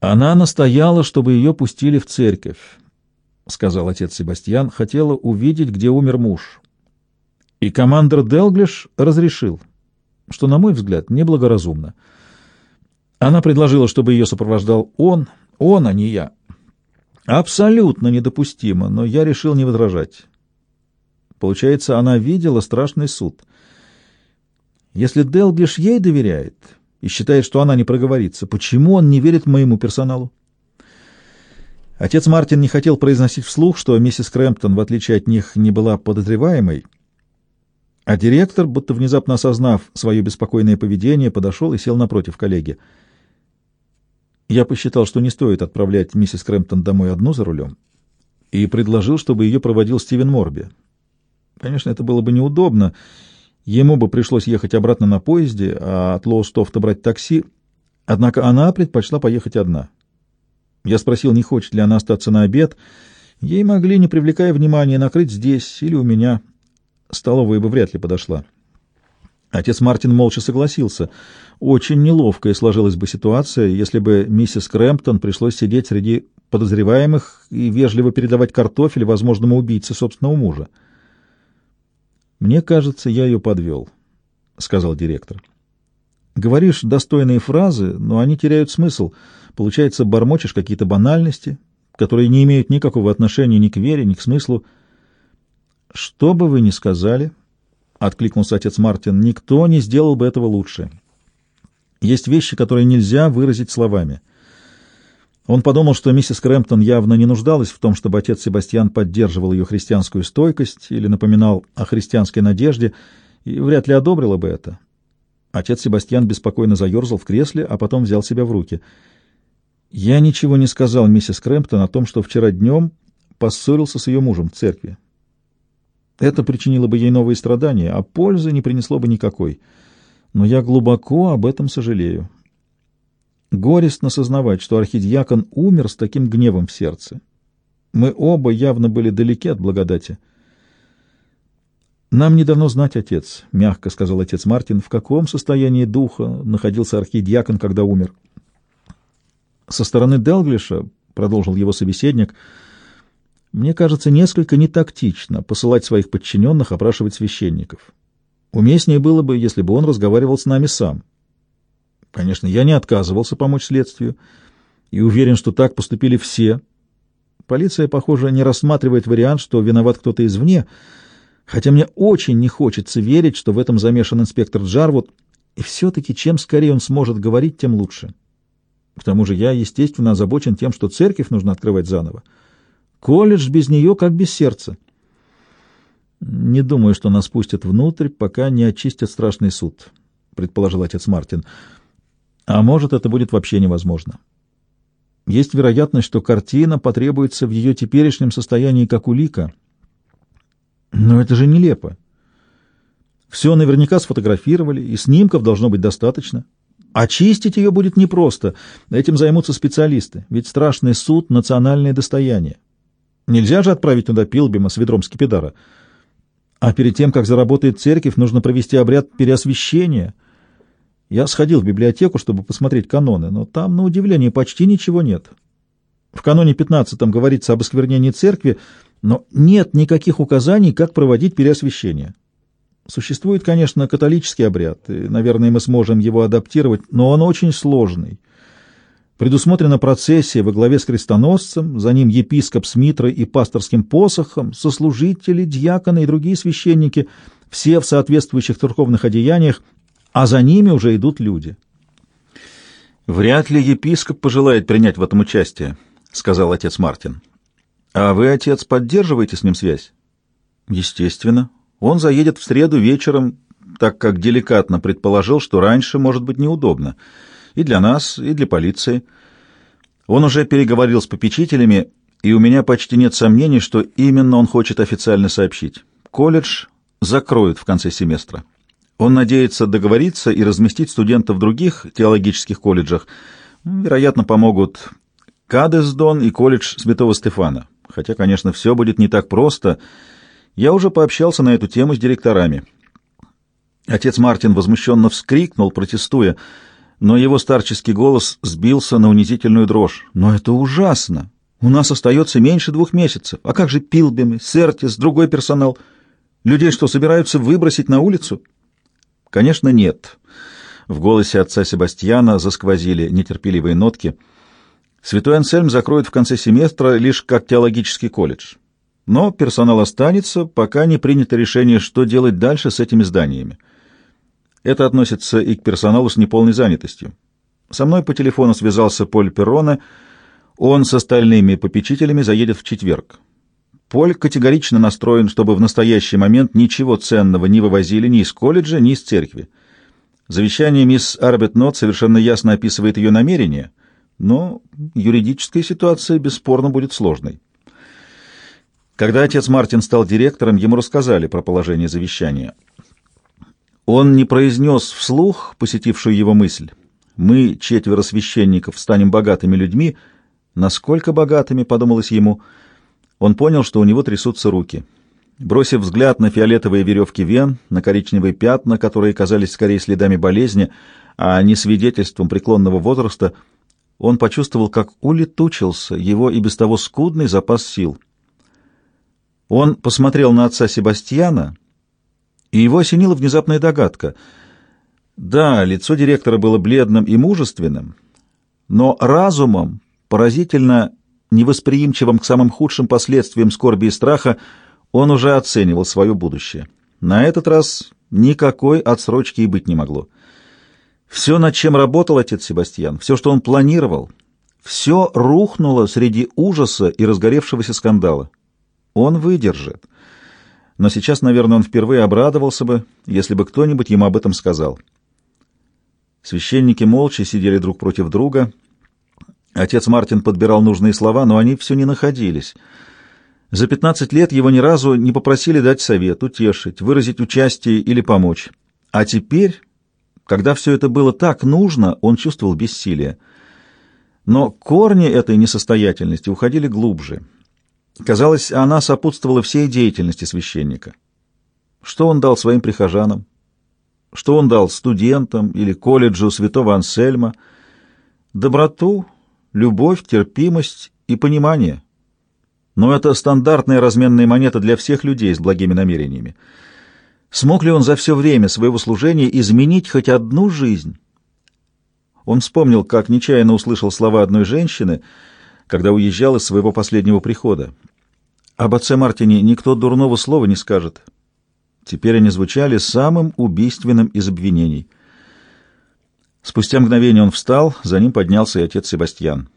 Она настояла, чтобы ее пустили в церковь, — сказал отец Себастьян, — хотела увидеть, где умер муж. И командир Делглиш разрешил, что, на мой взгляд, неблагоразумно. Она предложила, чтобы ее сопровождал он, он, а не я. Абсолютно недопустимо, но я решил не возражать. Получается, она видела страшный суд. Если Делглиш ей доверяет и считает, что она не проговорится, почему он не верит моему персоналу? Отец Мартин не хотел произносить вслух, что миссис Крэмптон, в отличие от них, не была подозреваемой, а директор, будто внезапно осознав свое беспокойное поведение, подошел и сел напротив коллеги. Я посчитал, что не стоит отправлять миссис Крэмптон домой одну за рулем, и предложил, чтобы ее проводил Стивен Морби. Конечно, это было бы неудобно. Ему бы пришлось ехать обратно на поезде, а от Лоустофта брать такси. Однако она предпочла поехать одна. Я спросил, не хочет ли она остаться на обед. Ей могли, не привлекая внимания, накрыть здесь или у меня. Столовая бы вряд ли подошла. Отец Мартин молча согласился. Очень неловкая сложилась бы ситуация, если бы миссис Крэмптон пришлось сидеть среди подозреваемых и вежливо передавать картофель возможному убийце собственного мужа. «Мне кажется, я ее подвел», — сказал директор. «Говоришь достойные фразы, но они теряют смысл. Получается, бормочешь какие-то банальности, которые не имеют никакого отношения ни к вере, ни к смыслу. Что бы вы ни сказали...» — откликнулся отец Мартин, — никто не сделал бы этого лучше. Есть вещи, которые нельзя выразить словами. Он подумал, что миссис Крэмптон явно не нуждалась в том, чтобы отец Себастьян поддерживал ее христианскую стойкость или напоминал о христианской надежде, и вряд ли одобрила бы это. Отец Себастьян беспокойно заерзал в кресле, а потом взял себя в руки. «Я ничего не сказал миссис Крэмптон о том, что вчера днем поссорился с ее мужем в церкви. Это причинило бы ей новые страдания, а пользы не принесло бы никакой. Но я глубоко об этом сожалею. Горестно сознавать, что архидиакон умер с таким гневом в сердце. Мы оба явно были далеки от благодати. «Нам не давно знать, отец», — мягко сказал отец Мартин, — «в каком состоянии духа находился архидиакон, когда умер». «Со стороны Делглиша», — продолжил его собеседник, — мне кажется, несколько нетактично посылать своих подчиненных опрашивать священников. Уместнее было бы, если бы он разговаривал с нами сам. Конечно, я не отказывался помочь следствию и уверен, что так поступили все. Полиция, похоже, не рассматривает вариант, что виноват кто-то извне, хотя мне очень не хочется верить, что в этом замешан инспектор Джарвуд, и все-таки чем скорее он сможет говорить, тем лучше. К тому же я, естественно, озабочен тем, что церковь нужно открывать заново. Колледж без нее как без сердца. Не думаю, что нас пустят внутрь, пока не очистят страшный суд, предположил отец Мартин. А может, это будет вообще невозможно. Есть вероятность, что картина потребуется в ее теперешнем состоянии как улика. Но это же нелепо. Все наверняка сфотографировали, и снимков должно быть достаточно. Очистить ее будет непросто, этим займутся специалисты, ведь страшный суд — национальное достояние. Нельзя же отправить туда Пилбима с ведром скипидара. А перед тем, как заработает церковь, нужно провести обряд переосвящения. Я сходил в библиотеку, чтобы посмотреть каноны, но там, на удивление, почти ничего нет. В каноне 15 говорится об осквернении церкви, но нет никаких указаний, как проводить переосвящение. Существует, конечно, католический обряд, и, наверное, мы сможем его адаптировать, но он очень сложный. Предусмотрена процессия во главе с крестоносцем, за ним епископ с митрой и пасторским посохом, сослужители, дьяконы и другие священники, все в соответствующих церковных одеяниях, а за ними уже идут люди. «Вряд ли епископ пожелает принять в этом участие», — сказал отец Мартин. «А вы, отец, поддерживаете с ним связь?» «Естественно. Он заедет в среду вечером, так как деликатно предположил, что раньше может быть неудобно» и для нас, и для полиции. Он уже переговорил с попечителями, и у меня почти нет сомнений, что именно он хочет официально сообщить. Колледж закроют в конце семестра. Он надеется договориться и разместить студентов в других теологических колледжах. Вероятно, помогут Кадесдон и колледж Святого Стефана. Хотя, конечно, все будет не так просто. Я уже пообщался на эту тему с директорами. Отец Мартин возмущенно вскрикнул, протестуя — но его старческий голос сбился на унизительную дрожь. «Но это ужасно! У нас остается меньше двух месяцев. А как же Пилбемы, Сертис, другой персонал? Людей что, собираются выбросить на улицу?» «Конечно, нет». В голосе отца Себастьяна засквозили нетерпеливые нотки. «Святой Ансельм закроет в конце семестра лишь как теологический колледж. Но персонал останется, пока не принято решение, что делать дальше с этими зданиями. Это относится и к персоналу с неполной занятостью. Со мной по телефону связался Поль Перроне. Он с остальными попечителями заедет в четверг. Поль категорично настроен, чтобы в настоящий момент ничего ценного не вывозили ни из колледжа, ни из церкви. Завещание мисс Арбетнот совершенно ясно описывает ее намерения, но юридическая ситуация бесспорно будет сложной. Когда отец Мартин стал директором, ему рассказали про положение завещания — он не произнес вслух посетившую его мысль. «Мы, четверо священников, станем богатыми людьми». Насколько богатыми, подумалось ему, он понял, что у него трясутся руки. Бросив взгляд на фиолетовые веревки вен, на коричневые пятна, которые казались скорее следами болезни, а не свидетельством преклонного возраста, он почувствовал, как улетучился его и без того скудный запас сил. Он посмотрел на отца Себастьяна и его осенила внезапная догадка. Да, лицо директора было бледным и мужественным, но разумом, поразительно невосприимчивым к самым худшим последствиям скорби и страха, он уже оценивал свое будущее. На этот раз никакой отсрочки и быть не могло. Все, над чем работал отец Себастьян, все, что он планировал, все рухнуло среди ужаса и разгоревшегося скандала. Он выдержит но сейчас, наверное, он впервые обрадовался бы, если бы кто-нибудь ему об этом сказал. Священники молча сидели друг против друга. Отец Мартин подбирал нужные слова, но они все не находились. За пятнадцать лет его ни разу не попросили дать совет, утешить, выразить участие или помочь. А теперь, когда все это было так нужно, он чувствовал бессилие. Но корни этой несостоятельности уходили глубже — Казалось, она сопутствовала всей деятельности священника. Что он дал своим прихожанам? Что он дал студентам или колледжу святого Ансельма? Доброту, любовь, терпимость и понимание. Но это стандартная разменная монета для всех людей с благими намерениями. Смог ли он за все время своего служения изменить хоть одну жизнь? Он вспомнил, как нечаянно услышал слова одной женщины, когда уезжал из своего последнего прихода. Об отце Мартине никто дурного слова не скажет. Теперь они звучали самым убийственным из обвинений. Спустя мгновение он встал, за ним поднялся и отец Себастьян.